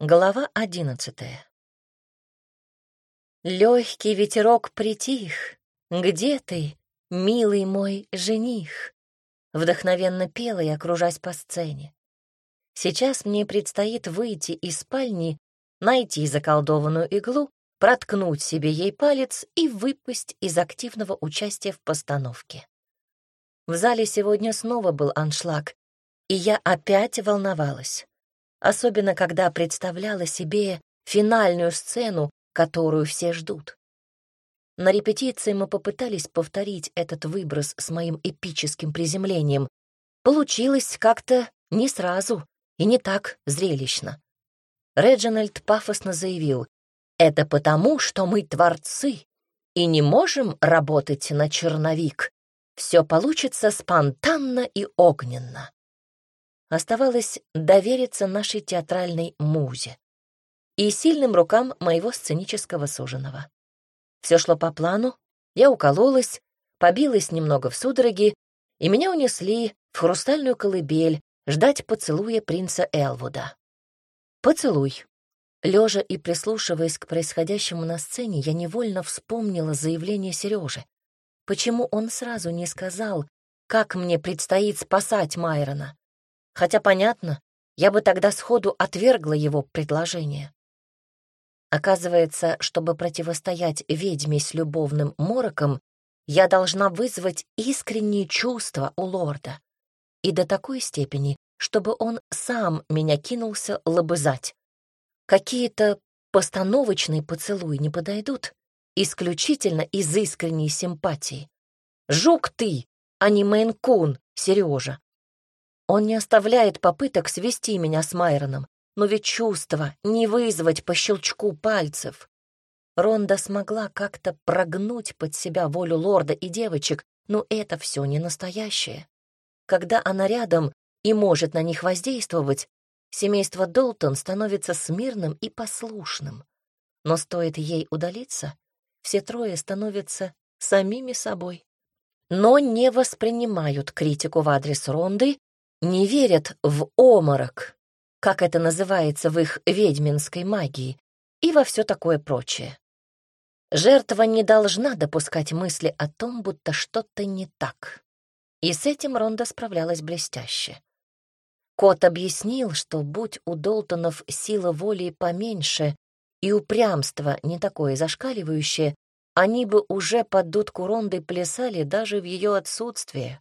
Глава одиннадцатая. Легкий ветерок притих. Где ты, милый мой жених? Вдохновенно пела я, окружась по сцене. Сейчас мне предстоит выйти из спальни, найти заколдованную иглу, проткнуть себе ей палец и выпасть из активного участия в постановке. В зале сегодня снова был аншлаг, и я опять волновалась. Особенно, когда представляла себе финальную сцену, которую все ждут. На репетиции мы попытались повторить этот выброс с моим эпическим приземлением. Получилось как-то не сразу и не так зрелищно. Реджинальд пафосно заявил, «Это потому, что мы творцы и не можем работать на черновик. Все получится спонтанно и огненно». Оставалось довериться нашей театральной музе и сильным рукам моего сценического суженого. Все шло по плану, я укололась, побилась немного в судороги, и меня унесли в хрустальную колыбель ждать поцелуя принца Элвуда. Поцелуй. Лежа и прислушиваясь к происходящему на сцене, я невольно вспомнила заявление Сережи. Почему он сразу не сказал, как мне предстоит спасать Майрона? Хотя, понятно, я бы тогда сходу отвергла его предложение. Оказывается, чтобы противостоять ведьме с любовным мороком, я должна вызвать искренние чувства у лорда. И до такой степени, чтобы он сам меня кинулся лобызать. Какие-то постановочные поцелуи не подойдут, исключительно из искренней симпатии. Жук ты, а не Мейн-кун, Сережа. Он не оставляет попыток свести меня с Майроном, но ведь чувство не вызвать по щелчку пальцев. Ронда смогла как-то прогнуть под себя волю лорда и девочек, но это все не настоящее. Когда она рядом и может на них воздействовать, семейство Долтон становится смирным и послушным. Но стоит ей удалиться, все трое становятся самими собой. Но не воспринимают критику в адрес Ронды не верят в оморок, как это называется в их ведьминской магии, и во все такое прочее. Жертва не должна допускать мысли о том, будто что-то не так. И с этим Ронда справлялась блестяще. Кот объяснил, что будь у Долтонов сила воли поменьше и упрямство не такое зашкаливающее, они бы уже под дудку Ронды плясали даже в ее отсутствие.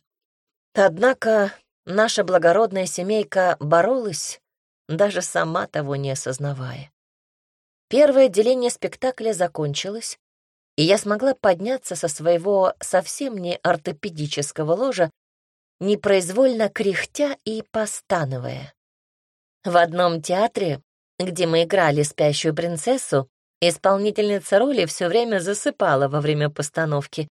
Однако Наша благородная семейка боролась, даже сама того не осознавая. Первое отделение спектакля закончилось, и я смогла подняться со своего совсем не ортопедического ложа, непроизвольно кряхтя и постановая. В одном театре, где мы играли спящую принцессу, исполнительница роли все время засыпала во время постановки,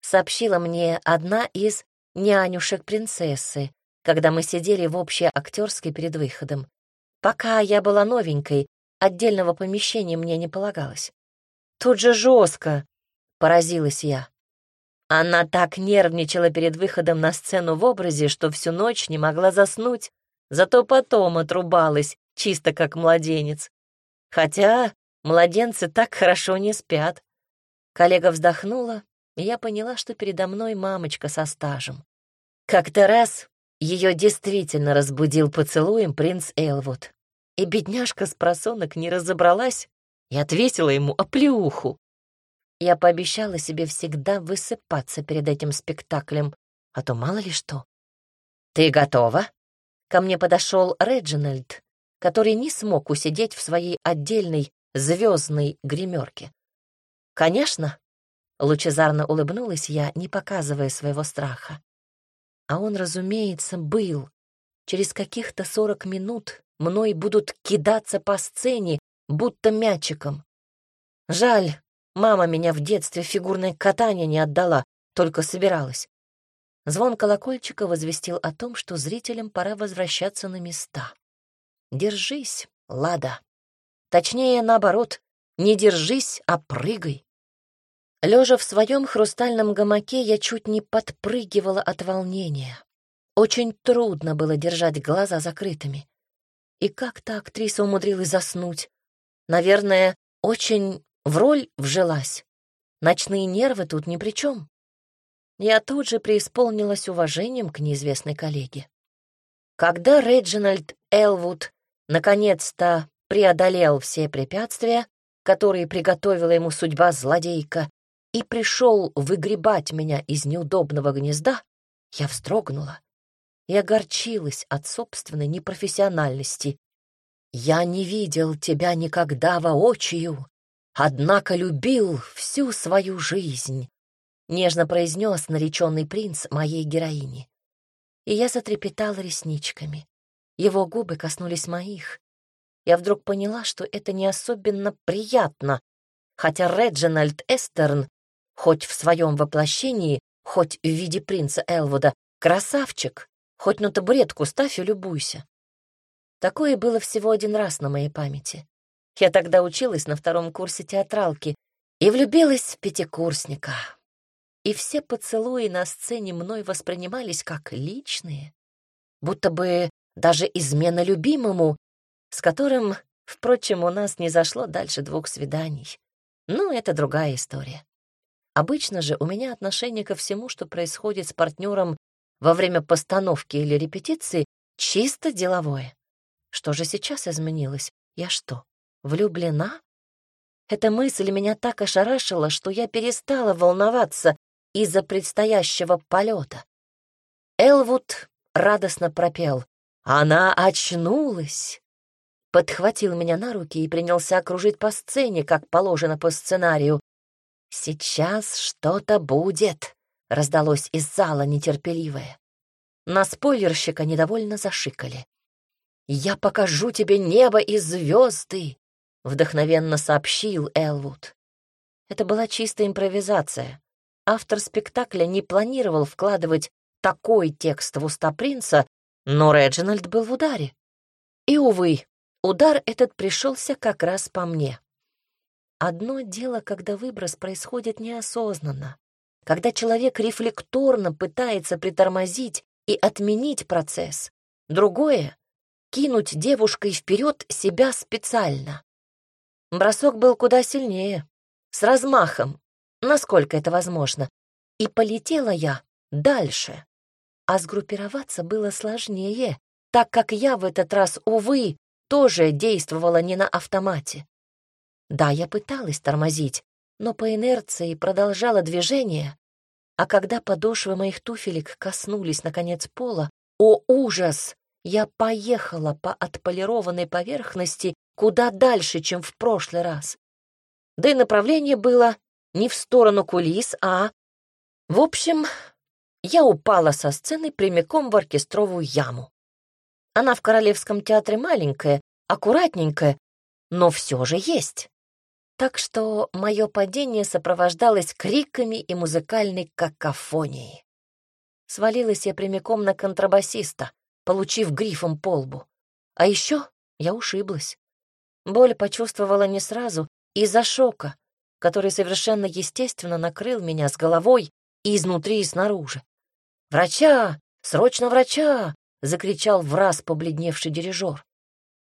сообщила мне одна из нянюшек принцессы, когда мы сидели в общей актерской перед выходом. Пока я была новенькой, отдельного помещения мне не полагалось. Тут же жестко, поразилась я. Она так нервничала перед выходом на сцену в образе, что всю ночь не могла заснуть, зато потом отрубалась, чисто как младенец. Хотя младенцы так хорошо не спят. Коллега вздохнула, и я поняла, что передо мной мамочка со стажем. Как-то раз ее действительно разбудил поцелуем принц Элвуд. И бедняжка с просонок не разобралась и ответила ему оплеуху. Я пообещала себе всегда высыпаться перед этим спектаклем, а то мало ли что. «Ты готова?» Ко мне подошел Реджинальд, который не смог усидеть в своей отдельной звездной гримерке. «Конечно», — лучезарно улыбнулась я, не показывая своего страха. А он, разумеется, был. Через каких-то сорок минут мной будут кидаться по сцене, будто мячиком. Жаль, мама меня в детстве фигурное катание не отдала, только собиралась. Звон колокольчика возвестил о том, что зрителям пора возвращаться на места. Держись, Лада. Точнее, наоборот, не держись, а прыгай. Лежа в своем хрустальном гамаке, я чуть не подпрыгивала от волнения. Очень трудно было держать глаза закрытыми. И как-то актриса умудрилась заснуть. Наверное, очень в роль вжилась. Ночные нервы тут ни при чем. Я тут же преисполнилась уважением к неизвестной коллеге. Когда Реджинальд Элвуд наконец-то преодолел все препятствия, которые приготовила ему судьба злодейка, и пришел выгребать меня из неудобного гнезда, я вздрогнула и огорчилась от собственной непрофессиональности. «Я не видел тебя никогда воочию, однако любил всю свою жизнь», — нежно произнес нареченный принц моей героини. И я затрепетала ресничками. Его губы коснулись моих. Я вдруг поняла, что это не особенно приятно, хотя Реджинальд Эстерн, хоть в своем воплощении, хоть в виде принца Элвуда, красавчик, хоть на табуретку ставь и любуйся. Такое было всего один раз на моей памяти. Я тогда училась на втором курсе театралки и влюбилась в пятикурсника. И все поцелуи на сцене мной воспринимались как личные, будто бы даже измена любимому, с которым, впрочем, у нас не зашло дальше двух свиданий. Ну, это другая история. Обычно же у меня отношение ко всему, что происходит с партнером во время постановки или репетиции, чисто деловое. Что же сейчас изменилось? Я что, влюблена? Эта мысль меня так ошарашила, что я перестала волноваться из-за предстоящего полета. Элвуд радостно пропел. «Она очнулась!» Подхватил меня на руки и принялся окружить по сцене, как положено по сценарию. «Сейчас что-то будет!» — раздалось из зала нетерпеливое. На спойлерщика недовольно зашикали. «Я покажу тебе небо и звезды!» — вдохновенно сообщил Элвуд. Это была чистая импровизация. Автор спектакля не планировал вкладывать такой текст в уста принца, но Реджинальд был в ударе. И, увы, удар этот пришелся как раз по мне. Одно дело, когда выброс происходит неосознанно, когда человек рефлекторно пытается притормозить и отменить процесс. Другое — кинуть девушкой вперед себя специально. Бросок был куда сильнее, с размахом, насколько это возможно, и полетела я дальше. А сгруппироваться было сложнее, так как я в этот раз, увы, тоже действовала не на автомате. Да, я пыталась тормозить, но по инерции продолжала движение, а когда подошвы моих туфелек коснулись, наконец, пола, о ужас! Я поехала по отполированной поверхности куда дальше, чем в прошлый раз. Да и направление было не в сторону кулис, а... В общем, я упала со сцены прямиком в оркестровую яму. Она в Королевском театре маленькая, аккуратненькая, но все же есть так что мое падение сопровождалось криками и музыкальной какофонией. Свалилась я прямиком на контрабасиста, получив грифом по лбу. А еще я ушиблась. Боль почувствовала не сразу из-за шока, который совершенно естественно накрыл меня с головой и изнутри, и снаружи. «Врача! Срочно врача!» — закричал в раз побледневший дирижер.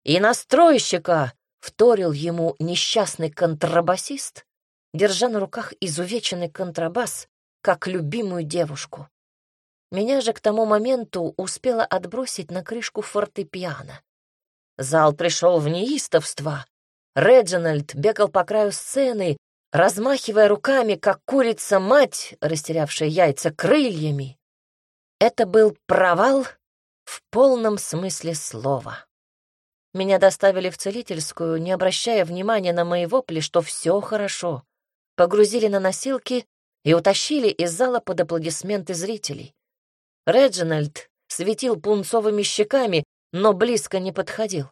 «И настройщика!» Вторил ему несчастный контрабасист, держа на руках изувеченный контрабас, как любимую девушку. Меня же к тому моменту успела отбросить на крышку фортепиано. Зал пришел в неистовство. Реджинальд бегал по краю сцены, размахивая руками, как курица-мать, растерявшая яйца крыльями. Это был провал в полном смысле слова. Меня доставили в целительскую, не обращая внимания на мои вопли, что все хорошо. Погрузили на носилки и утащили из зала под аплодисменты зрителей. Реджинальд светил пунцовыми щеками, но близко не подходил.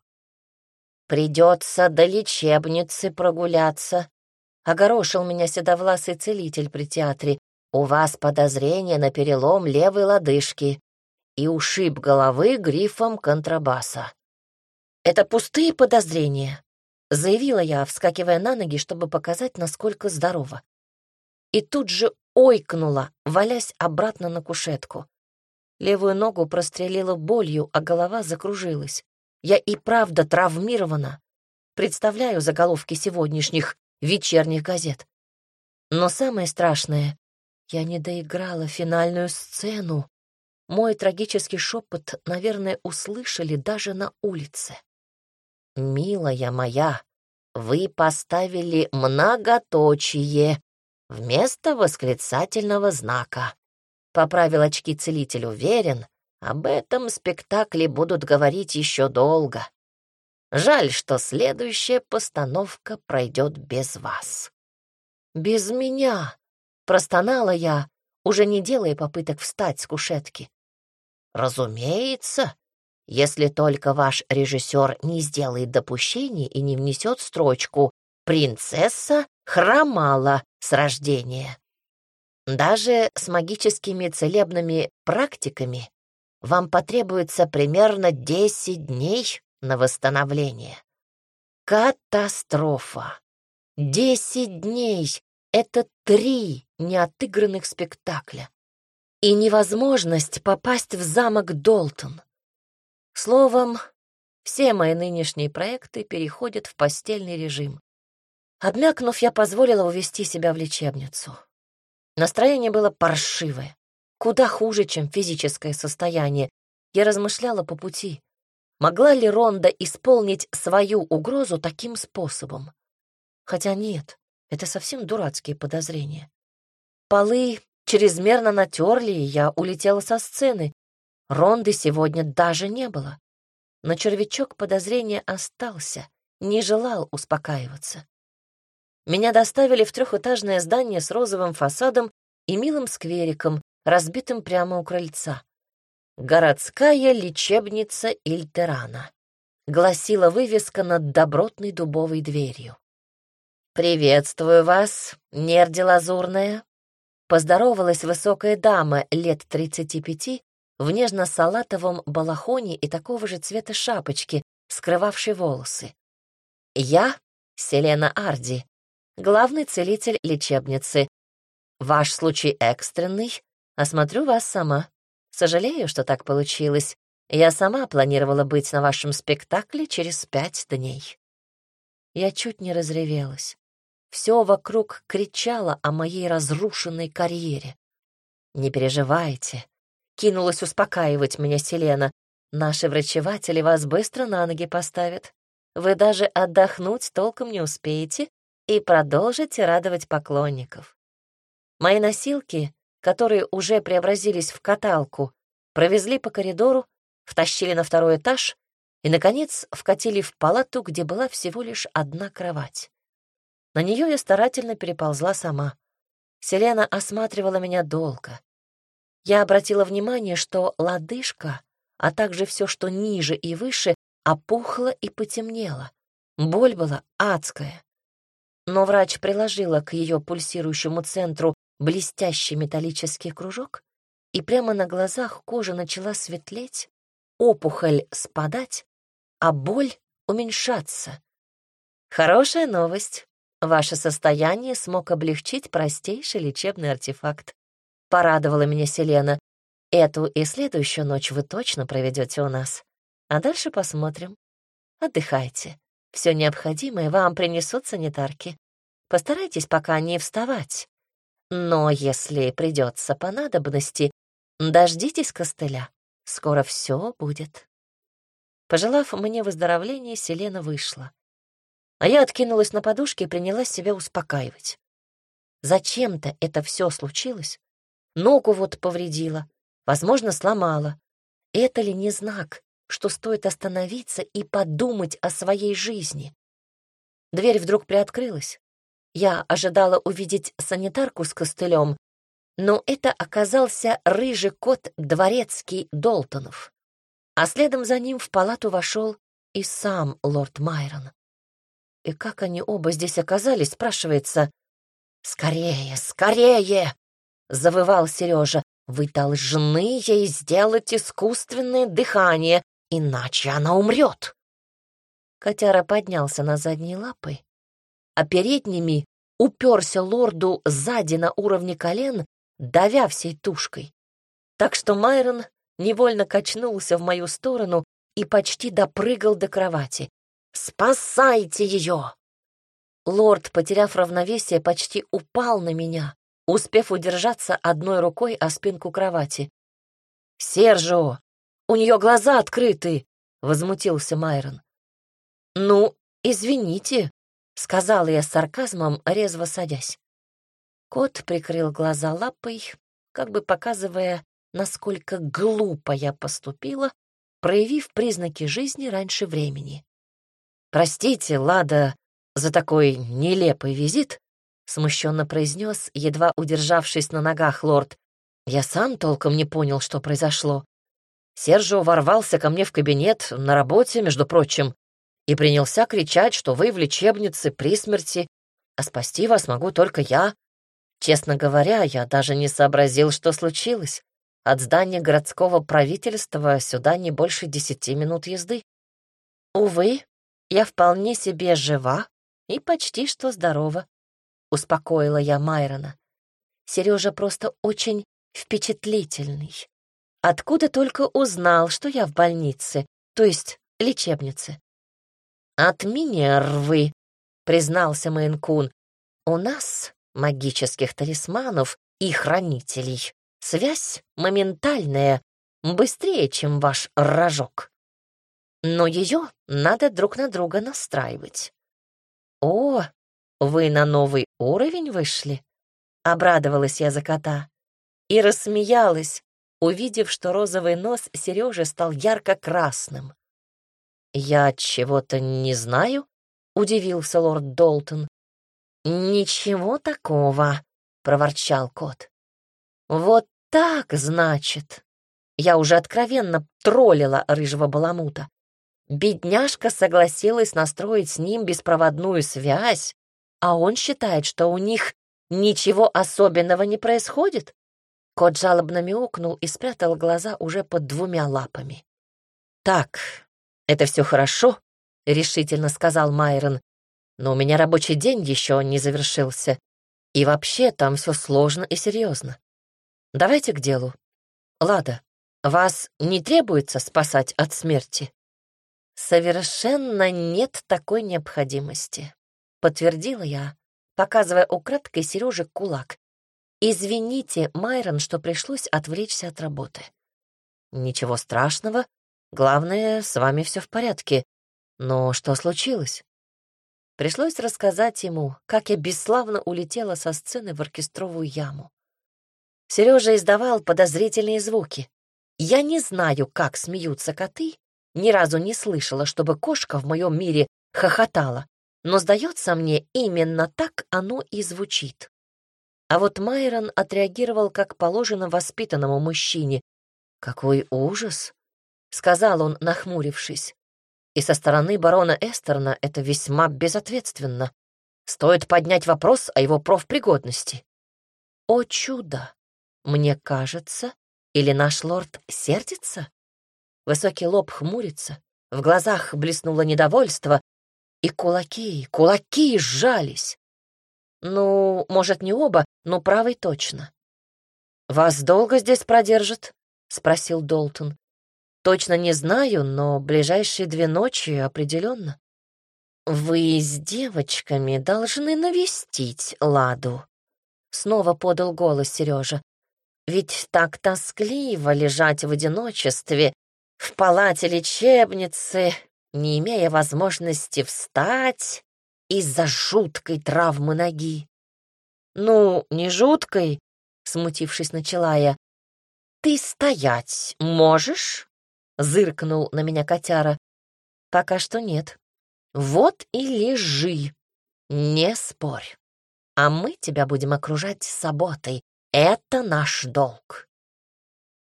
«Придется до лечебницы прогуляться», — огорошил меня седовласый целитель при театре. «У вас подозрение на перелом левой лодыжки и ушиб головы грифом контрабаса». «Это пустые подозрения», — заявила я, вскакивая на ноги, чтобы показать, насколько здорова. И тут же ойкнула, валясь обратно на кушетку. Левую ногу прострелила болью, а голова закружилась. Я и правда травмирована. Представляю заголовки сегодняшних вечерних газет. Но самое страшное, я не доиграла финальную сцену. Мой трагический шепот, наверное, услышали даже на улице. «Милая моя, вы поставили многоточие вместо восклицательного знака. Поправил очки целитель уверен, об этом спектакле будут говорить еще долго. Жаль, что следующая постановка пройдет без вас. Без меня, простонала я, уже не делая попыток встать с кушетки. Разумеется, если только ваш режиссер не сделает допущений и не внесет строчку «Принцесса хромала с рождения». Даже с магическими целебными практиками вам потребуется примерно 10 дней на восстановление. Катастрофа! 10 дней — это три неотыгранных спектакля. И невозможность попасть в замок Долтон. Словом, все мои нынешние проекты переходят в постельный режим. Обмякнув, я позволила увести себя в лечебницу. Настроение было паршивое, куда хуже, чем физическое состояние. Я размышляла по пути. Могла ли Ронда исполнить свою угрозу таким способом? Хотя нет, это совсем дурацкие подозрения. Полы чрезмерно натерли, и я улетела со сцены, Ронды сегодня даже не было. Но червячок подозрения остался, не желал успокаиваться. Меня доставили в трехэтажное здание с розовым фасадом и милым сквериком, разбитым прямо у крыльца. «Городская лечебница Ильтерана», — гласила вывеска над добротной дубовой дверью. «Приветствую вас, нерди лазурная», — поздоровалась высокая дама лет тридцати пяти в нежно-салатовом балахоне и такого же цвета шапочки, скрывавшей волосы. «Я — Селена Арди, главный целитель лечебницы. Ваш случай экстренный, осмотрю вас сама. Сожалею, что так получилось. Я сама планировала быть на вашем спектакле через пять дней». Я чуть не разревелась. Все вокруг кричало о моей разрушенной карьере. «Не переживайте, Кинулась успокаивать меня Селена. Наши врачеватели вас быстро на ноги поставят. Вы даже отдохнуть толком не успеете и продолжите радовать поклонников. Мои носилки, которые уже преобразились в каталку, провезли по коридору, втащили на второй этаж и, наконец, вкатили в палату, где была всего лишь одна кровать. На нее я старательно переползла сама. Селена осматривала меня долго. Я обратила внимание, что лодыжка, а также все, что ниже и выше, опухло и потемнело. Боль была адская. Но врач приложила к ее пульсирующему центру блестящий металлический кружок, и прямо на глазах кожа начала светлеть, опухоль спадать, а боль уменьшаться. Хорошая новость. Ваше состояние смог облегчить простейший лечебный артефакт. Порадовала меня Селена. Эту и следующую ночь вы точно проведете у нас. А дальше посмотрим. Отдыхайте. Все необходимое вам принесут санитарки. Постарайтесь пока не вставать. Но если придется по надобности, дождитесь костыля. Скоро все будет. Пожелав мне выздоровления, Селена вышла. А я откинулась на подушке и принялась себя успокаивать. Зачем-то это все случилось, Ногу вот повредила, возможно, сломала. Это ли не знак, что стоит остановиться и подумать о своей жизни? Дверь вдруг приоткрылась. Я ожидала увидеть санитарку с костылем, но это оказался рыжий кот дворецкий Долтонов. А следом за ним в палату вошел и сам лорд Майрон. И как они оба здесь оказались, спрашивается. «Скорее, скорее!» Завывал Сережа. «Вы должны ей сделать искусственное дыхание, иначе она умрет!» Котяра поднялся на задние лапы, а передними уперся лорду сзади на уровне колен, давя всей тушкой. Так что Майрон невольно качнулся в мою сторону и почти допрыгал до кровати. «Спасайте ее!» Лорд, потеряв равновесие, почти упал на меня, успев удержаться одной рукой о спинку кровати. «Сержио, у нее глаза открыты!» — возмутился Майрон. «Ну, извините», — сказала я с сарказмом, резво садясь. Кот прикрыл глаза лапой, как бы показывая, насколько глупо я поступила, проявив признаки жизни раньше времени. «Простите, Лада, за такой нелепый визит», — смущенно произнес, едва удержавшись на ногах лорд. «Я сам толком не понял, что произошло. Сержио ворвался ко мне в кабинет, на работе, между прочим, и принялся кричать, что вы в лечебнице при смерти, а спасти вас могу только я. Честно говоря, я даже не сообразил, что случилось. От здания городского правительства сюда не больше десяти минут езды. Увы, я вполне себе жива и почти что здорова, успокоила я Майрона. Сережа просто очень впечатлительный. Откуда только узнал, что я в больнице, то есть лечебнице. «От Минервы», — признался Мэйнкун. «У нас, магических талисманов и хранителей, связь моментальная, быстрее, чем ваш рожок. Но ее надо друг на друга настраивать». «О, вы на новый уровень вышли?» — обрадовалась я за кота и рассмеялась, увидев, что розовый нос Сережи стал ярко-красным. «Я чего-то не знаю?» — удивился лорд Долтон. «Ничего такого», — проворчал кот. «Вот так, значит!» Я уже откровенно троллила рыжего баламута. Бедняжка согласилась настроить с ним беспроводную связь, а он считает, что у них ничего особенного не происходит. Кот жалобно мяукнул и спрятал глаза уже под двумя лапами. «Так, «Это все хорошо», — решительно сказал Майрон, «но у меня рабочий день еще не завершился. И вообще там все сложно и серьезно. Давайте к делу. Лада, вас не требуется спасать от смерти?» «Совершенно нет такой необходимости», — подтвердила я, показывая украдкой Сереже кулак. «Извините, Майрон, что пришлось отвлечься от работы». «Ничего страшного», Главное, с вами все в порядке. Но что случилось? Пришлось рассказать ему, как я бесславно улетела со сцены в оркестровую яму. Сережа издавал подозрительные звуки. Я не знаю, как смеются коты, ни разу не слышала, чтобы кошка в моем мире хохотала, но, сдается мне, именно так оно и звучит. А вот Майрон отреагировал как положено воспитанному мужчине. Какой ужас! — сказал он, нахмурившись. «И со стороны барона Эстерна это весьма безответственно. Стоит поднять вопрос о его профпригодности». «О чудо! Мне кажется, или наш лорд сердится?» Высокий лоб хмурится, в глазах блеснуло недовольство, и кулаки, кулаки сжались. Ну, может, не оба, но правый точно. «Вас долго здесь продержат?» — спросил Долтон. Точно не знаю, но ближайшие две ночи определенно. Вы с девочками должны навестить Ладу. Снова подал голос Сережа. Ведь так тоскливо лежать в одиночестве в палате лечебницы, не имея возможности встать из-за жуткой травмы ноги. «Ну, не жуткой», — смутившись, начала я. «Ты стоять можешь?» Зыркнул на меня котяра. Пока что нет. Вот и лежи. Не спорь. А мы тебя будем окружать заботой. Это наш долг.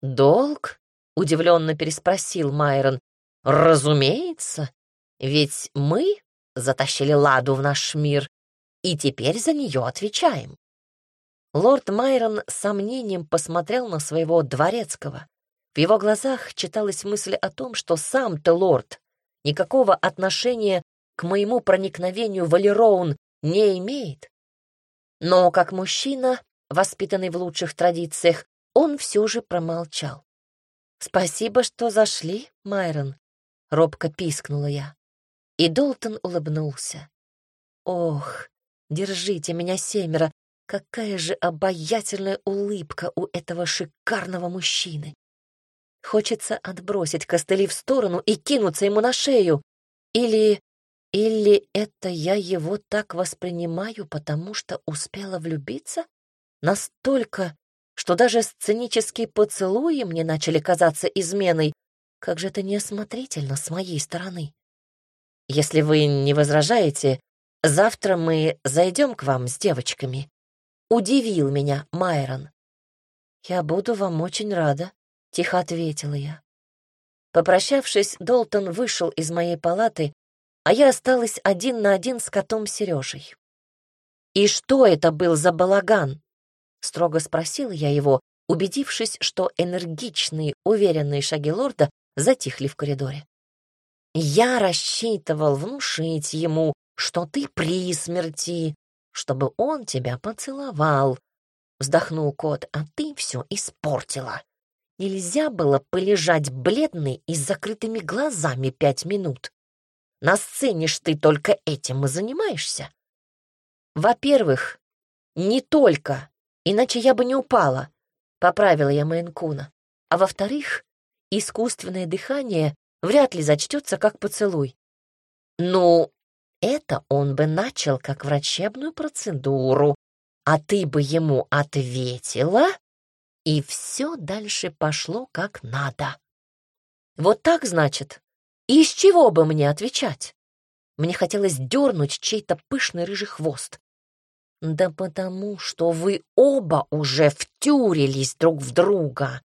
Долг? Удивленно переспросил Майрон. Разумеется. Ведь мы затащили Ладу в наш мир и теперь за нее отвечаем. Лорд Майрон с сомнением посмотрел на своего дворецкого. В его глазах читалась мысль о том, что сам-то лорд никакого отношения к моему проникновению в Алироун не имеет. Но как мужчина, воспитанный в лучших традициях, он все же промолчал. «Спасибо, что зашли, Майрон. — робко пискнула я. И Долтон улыбнулся. «Ох, держите меня семеро, какая же обаятельная улыбка у этого шикарного мужчины! Хочется отбросить костыли в сторону и кинуться ему на шею. Или... или это я его так воспринимаю, потому что успела влюбиться? Настолько, что даже сценические поцелуи мне начали казаться изменой. Как же это неосмотрительно с моей стороны. Если вы не возражаете, завтра мы зайдем к вам с девочками. Удивил меня Майрон. Я буду вам очень рада, тихо ответила я. Попрощавшись, Долтон вышел из моей палаты, а я осталась один на один с котом Сережей. «И что это был за балаган?» — строго спросила я его, убедившись, что энергичные, уверенные шаги лорда затихли в коридоре. «Я рассчитывал внушить ему, что ты при смерти, чтобы он тебя поцеловал», — вздохнул кот, — «а ты все испортила. Нельзя было полежать бледной и с закрытыми глазами пять минут. На сцене ж ты только этим и занимаешься. Во-первых, не только, иначе я бы не упала, — поправила я Мейнкуна. А во-вторых, искусственное дыхание вряд ли зачтется как поцелуй. Ну, это он бы начал как врачебную процедуру, а ты бы ему ответила, и все дальше пошло как надо. Вот так, значит? И из чего бы мне отвечать? Мне хотелось дернуть чей-то пышный рыжий хвост. Да потому, что вы оба уже втюрились друг в друга.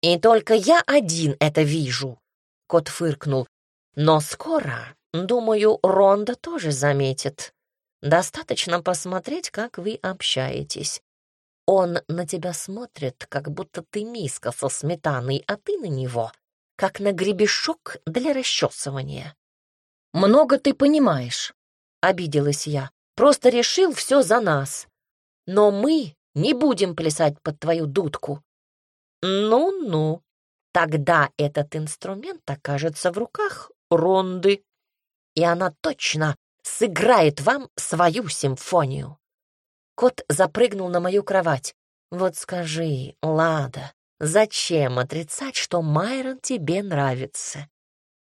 И только я один это вижу. Кот фыркнул. Но скоро, думаю, Ронда тоже заметит. Достаточно посмотреть, как вы общаетесь. Он на тебя смотрит, как будто ты миска со сметаной, а ты на него, как на гребешок для расчесывания. «Много ты понимаешь», — обиделась я. «Просто решил все за нас. Но мы не будем плясать под твою дудку». «Ну-ну, тогда этот инструмент окажется в руках Ронды, и она точно сыграет вам свою симфонию». Кот запрыгнул на мою кровать. «Вот скажи, Лада, зачем отрицать, что Майрон тебе нравится?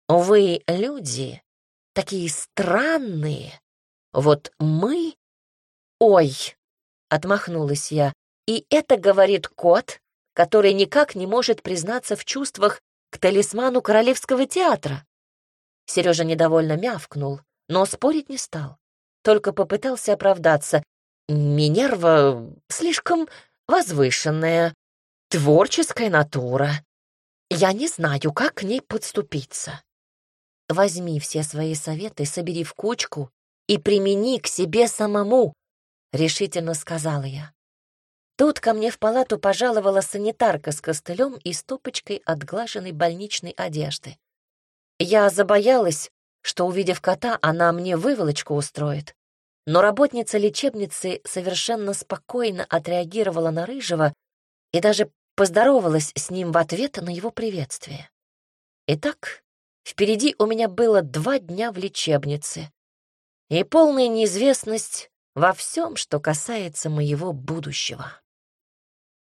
Вы, люди, такие странные. Вот мы...» «Ой!» — отмахнулась я. «И это говорит кот, который никак не может признаться в чувствах к талисману Королевского театра». Сережа недовольно мявкнул, но спорить не стал, только попытался оправдаться. Минерва слишком возвышенная, творческая натура. Я не знаю, как к ней подступиться. Возьми все свои советы, собери в кучку и примени к себе самому, — решительно сказала я. Тут ко мне в палату пожаловала санитарка с костылем и стопочкой отглаженной больничной одежды. Я забоялась, что, увидев кота, она мне выволочку устроит. Но работница лечебницы совершенно спокойно отреагировала на Рыжего и даже поздоровалась с ним в ответ на его приветствие. Итак, впереди у меня было два дня в лечебнице и полная неизвестность во всем, что касается моего будущего.